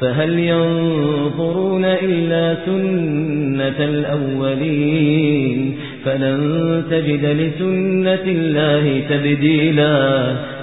فهل ينظرون إلا سنة الأولين؟ فلن تجد لسنة الله تبديلا.